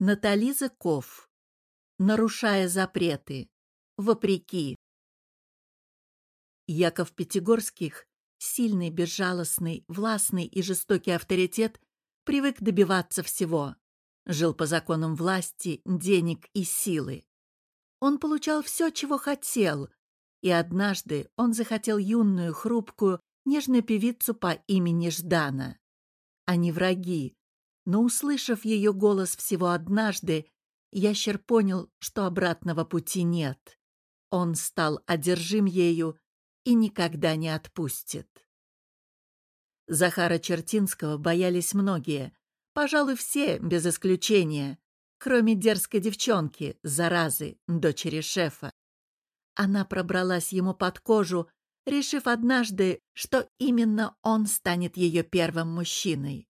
Натали Зыков. Нарушая запреты. Вопреки. Яков Пятигорских, сильный, безжалостный, властный и жестокий авторитет, привык добиваться всего. Жил по законам власти, денег и силы. Он получал все, чего хотел, и однажды он захотел юную, хрупкую, нежную певицу по имени Ждана. Они враги, но, услышав ее голос всего однажды, ящер понял, что обратного пути нет. Он стал одержим ею и никогда не отпустит. Захара Чертинского боялись многие, пожалуй, все, без исключения, кроме дерзкой девчонки, заразы, дочери шефа. Она пробралась ему под кожу, решив однажды, что именно он станет ее первым мужчиной.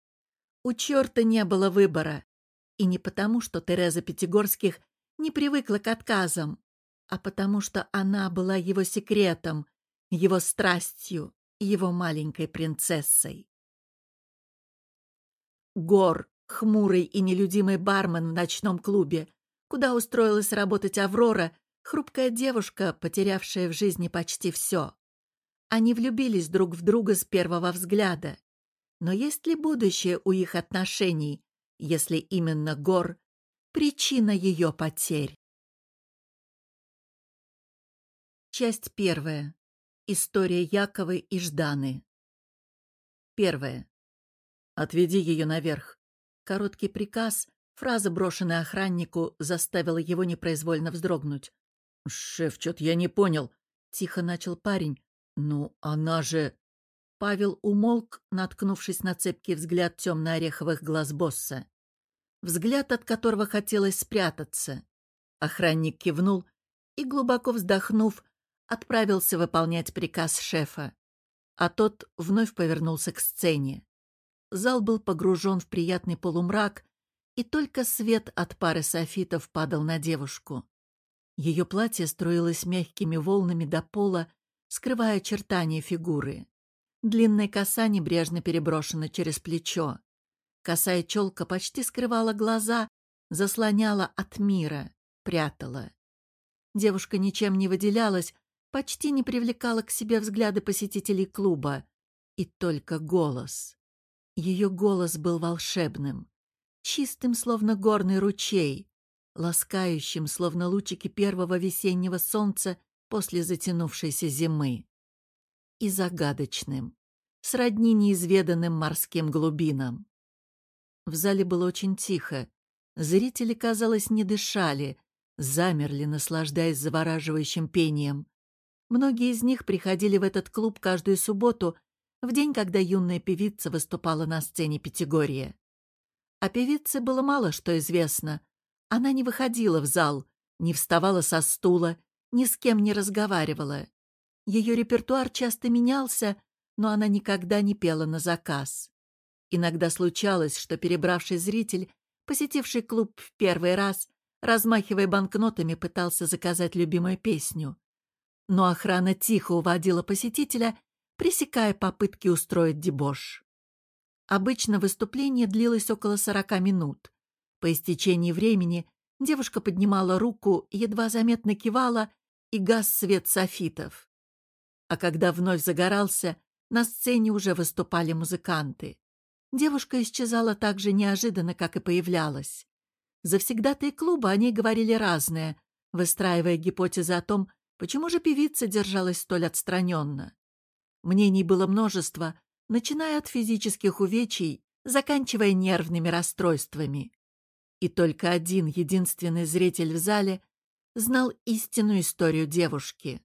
У черта не было выбора. И не потому, что Тереза Пятигорских не привыкла к отказам, а потому что она была его секретом, его страстью, его маленькой принцессой. Гор, хмурый и нелюдимый бармен в ночном клубе, куда устроилась работать Аврора, хрупкая девушка, потерявшая в жизни почти все. Они влюбились друг в друга с первого взгляда. Но есть ли будущее у их отношений, если именно Гор — причина ее потерь? Часть первая. История Яковы и Жданы. Первая. «Отведи ее наверх». Короткий приказ, фраза, брошенная охраннику, заставила его непроизвольно вздрогнуть. «Шеф, что-то я не понял», — тихо начал парень. «Ну, она же...» Павел умолк, наткнувшись на цепкий взгляд темно-ореховых глаз босса. Взгляд, от которого хотелось спрятаться. Охранник кивнул и, глубоко вздохнув, отправился выполнять приказ шефа. А тот вновь повернулся к сцене. Зал был погружен в приятный полумрак, и только свет от пары софитов падал на девушку. Ее платье струилось мягкими волнами до пола, скрывая очертания фигуры. Длинная коса небрежно переброшена через плечо. Косая челка почти скрывала глаза, заслоняла от мира, прятала. Девушка ничем не выделялась, почти не привлекала к себе взгляды посетителей клуба. И только голос. Ее голос был волшебным, чистым, словно горный ручей, ласкающим, словно лучики первого весеннего солнца после затянувшейся зимы и загадочным, сродни неизведанным морским глубинам. В зале было очень тихо. Зрители, казалось, не дышали, замерли, наслаждаясь завораживающим пением. Многие из них приходили в этот клуб каждую субботу, в день, когда юная певица выступала на сцене Пятигорья. О певице было мало что известно. Она не выходила в зал, не вставала со стула, ни с кем не разговаривала. Ее репертуар часто менялся, но она никогда не пела на заказ. Иногда случалось, что перебравший зритель, посетивший клуб в первый раз, размахивая банкнотами, пытался заказать любимую песню. Но охрана тихо уводила посетителя, пресекая попытки устроить дебош. Обычно выступление длилось около сорока минут. По истечении времени девушка поднимала руку, едва заметно кивала и гас свет софитов. А когда вновь загорался, на сцене уже выступали музыканты. Девушка исчезала так же неожиданно, как и появлялась. Завсегдатые клуба о ней говорили разное, выстраивая гипотезы о том, почему же певица держалась столь отстраненно. Мнений было множество, начиная от физических увечий, заканчивая нервными расстройствами. И только один единственный зритель в зале знал истинную историю девушки.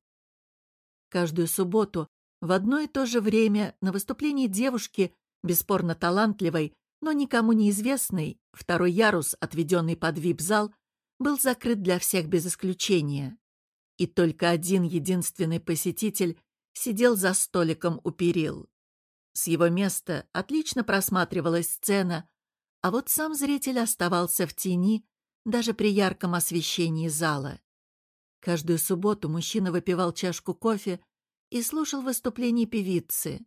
Каждую субботу в одно и то же время на выступлении девушки, бесспорно талантливой, но никому неизвестной, второй ярус, отведенный под вип-зал, был закрыт для всех без исключения. И только один единственный посетитель сидел за столиком у перил. С его места отлично просматривалась сцена, а вот сам зритель оставался в тени даже при ярком освещении зала. Каждую субботу мужчина выпивал чашку кофе и слушал выступление певицы.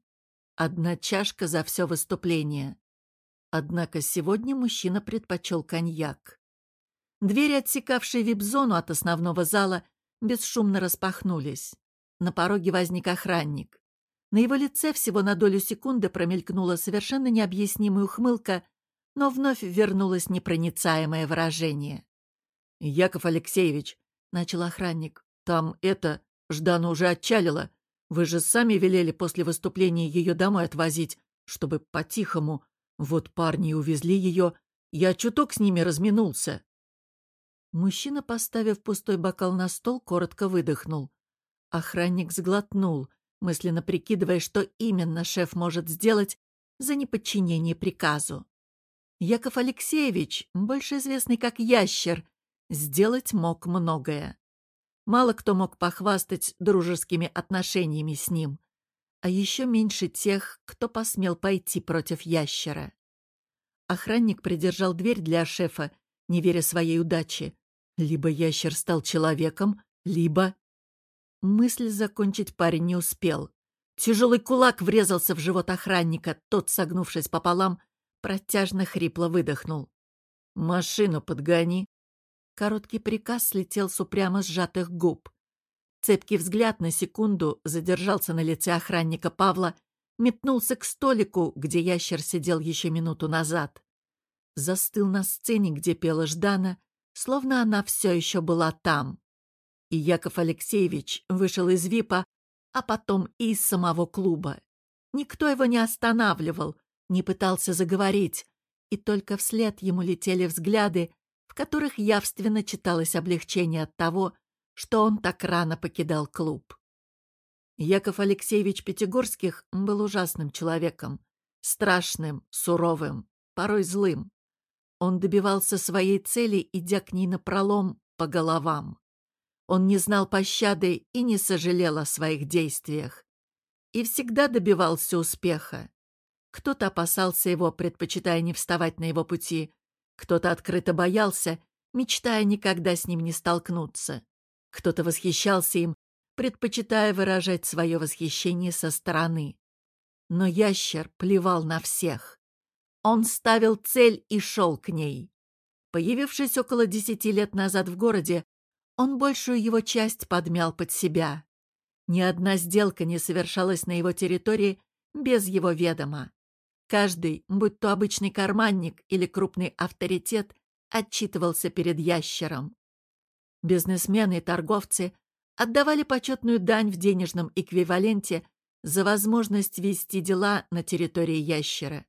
Одна чашка за все выступление. Однако сегодня мужчина предпочел коньяк. Двери, отсекавшие вип-зону от основного зала, бесшумно распахнулись. На пороге возник охранник. На его лице всего на долю секунды промелькнула совершенно необъяснимая ухмылка, но вновь вернулось непроницаемое выражение. «Яков Алексеевич», — начал охранник, — «там это, Ждана уже отчалила. Вы же сами велели после выступления ее домой отвозить, чтобы по-тихому. Вот парни увезли ее. Я чуток с ними разминулся». Мужчина, поставив пустой бокал на стол, коротко выдохнул. Охранник сглотнул, мысленно прикидывая, что именно шеф может сделать за неподчинение приказу. Яков Алексеевич, больше известный как Ящер, сделать мог многое. Мало кто мог похвастать дружескими отношениями с ним, а еще меньше тех, кто посмел пойти против Ящера. Охранник придержал дверь для шефа, не веря своей удаче. Либо Ящер стал человеком, либо... Мысль закончить парень не успел. Тяжелый кулак врезался в живот охранника, тот, согнувшись пополам, протяжно хрипло выдохнул. «Машину подгони!» Короткий приказ слетел с упрямо сжатых губ. Цепкий взгляд на секунду задержался на лице охранника Павла, метнулся к столику, где ящер сидел еще минуту назад. Застыл на сцене, где пела Ждана, словно она все еще была там. И Яков Алексеевич вышел из ВИПа, а потом и из самого клуба. Никто его не останавливал, не пытался заговорить, и только вслед ему летели взгляды, в которых явственно читалось облегчение от того, что он так рано покидал клуб. Яков Алексеевич Пятигорских был ужасным человеком, страшным, суровым, порой злым. Он добивался своей цели, идя к ней напролом по головам. Он не знал пощады и не сожалел о своих действиях. И всегда добивался успеха. Кто-то опасался его, предпочитая не вставать на его пути. Кто-то открыто боялся, мечтая никогда с ним не столкнуться. Кто-то восхищался им, предпочитая выражать свое восхищение со стороны. Но ящер плевал на всех. Он ставил цель и шел к ней. Появившись около десяти лет назад в городе, он большую его часть подмял под себя. Ни одна сделка не совершалась на его территории без его ведома. Каждый, будь то обычный карманник или крупный авторитет, отчитывался перед ящером. Бизнесмены и торговцы отдавали почетную дань в денежном эквиваленте за возможность вести дела на территории ящера.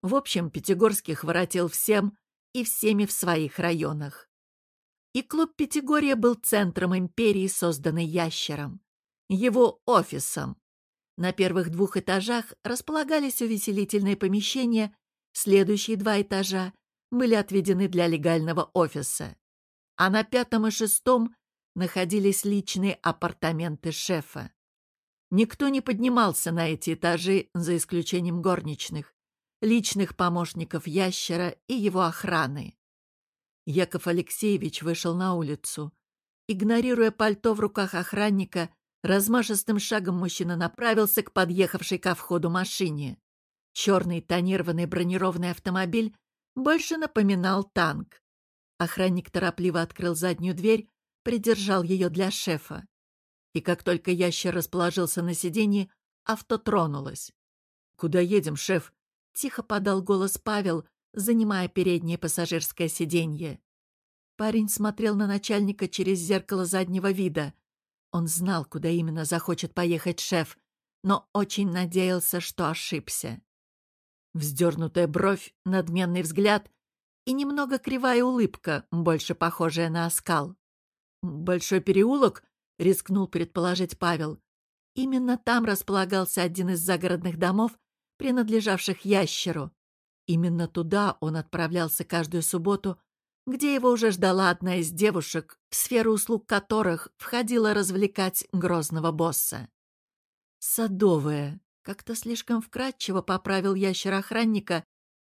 В общем, Пятигорских воротил всем и всеми в своих районах. И клуб Пятигорья был центром империи, созданной ящером. Его офисом. На первых двух этажах располагались увеселительные помещения, следующие два этажа были отведены для легального офиса. А на пятом и шестом находились личные апартаменты шефа. Никто не поднимался на эти этажи, за исключением горничных, личных помощников ящера и его охраны. Яков Алексеевич вышел на улицу. Игнорируя пальто в руках охранника, размашистым шагом мужчина направился к подъехавшей ко входу машине. Черный тонированный бронированный автомобиль больше напоминал танк. Охранник торопливо открыл заднюю дверь, придержал ее для шефа. И как только ящер расположился на сиденье, авто тронулось. «Куда едем, шеф?» — тихо подал голос Павел, занимая переднее пассажирское сиденье. Парень смотрел на начальника через зеркало заднего вида. Он знал, куда именно захочет поехать шеф, но очень надеялся, что ошибся. Вздернутая бровь, надменный взгляд и немного кривая улыбка, больше похожая на оскал. «Большой переулок?» — рискнул предположить Павел. Именно там располагался один из загородных домов, принадлежавших ящеру. Именно туда он отправлялся каждую субботу, где его уже ждала одна из девушек, в сферу услуг которых входила развлекать грозного босса. «Садовая», — как-то слишком вкратчиво поправил ящер охранника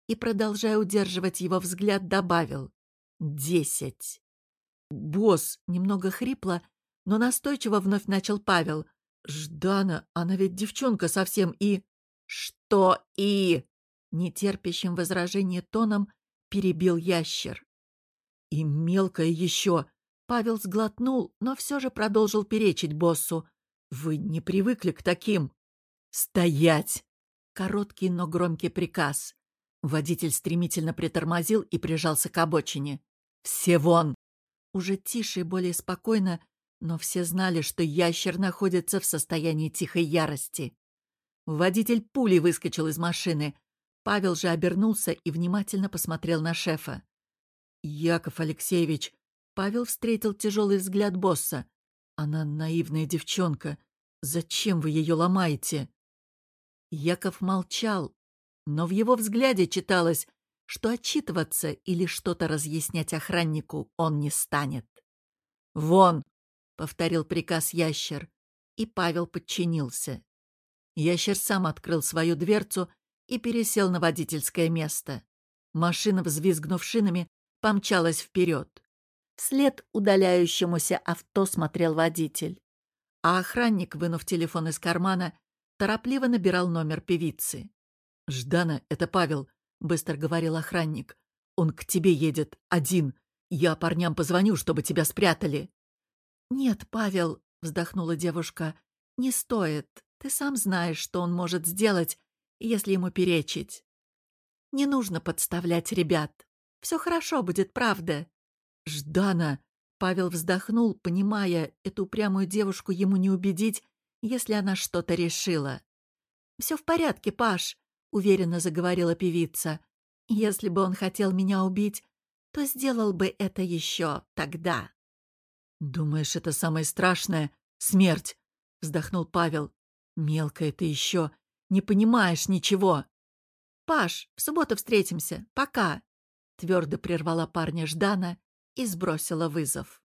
и, продолжая удерживать его взгляд, добавил «Десять». «Босс!» — немного хрипло, но настойчиво вновь начал Павел. «Ждана, она ведь девчонка совсем и...» «Что и?» нетерпящим возражения тоном перебил ящер. И мелкая еще. Павел сглотнул, но все же продолжил перечить боссу. Вы не привыкли к таким. Стоять! Короткий, но громкий приказ. Водитель стремительно притормозил и прижался к обочине. «Все вон!» Уже тише и более спокойно, но все знали, что ящер находится в состоянии тихой ярости. Водитель пулей выскочил из машины. Павел же обернулся и внимательно посмотрел на шефа. «Яков Алексеевич!» Павел встретил тяжелый взгляд босса. «Она наивная девчонка. Зачем вы ее ломаете?» Яков молчал, но в его взгляде читалось, что отчитываться или что-то разъяснять охраннику он не станет. «Вон!» — повторил приказ ящер, и Павел подчинился. Ящер сам открыл свою дверцу и пересел на водительское место. Машина, взвизгнув шинами, помчалась вперед. Вслед удаляющемуся авто смотрел водитель. А охранник, вынув телефон из кармана, торопливо набирал номер певицы. «Ждана, это Павел», — быстро говорил охранник. «Он к тебе едет, один. Я парням позвоню, чтобы тебя спрятали». «Нет, Павел», — вздохнула девушка, — «не стоит. Ты сам знаешь, что он может сделать, если ему перечить. Не нужно подставлять ребят. Все хорошо будет, правда. Ждана! Павел вздохнул, понимая, эту упрямую девушку ему не убедить, если она что-то решила. «Все в порядке, Паш», — уверенно заговорила певица. «Если бы он хотел меня убить, то сделал бы это еще тогда». «Думаешь, это самое страшное? Смерть?» — вздохнул Павел. «Мелкая ты еще, не понимаешь ничего». «Паш, в субботу встретимся. Пока!» Твердо прервала парня Ждана и сбросила вызов.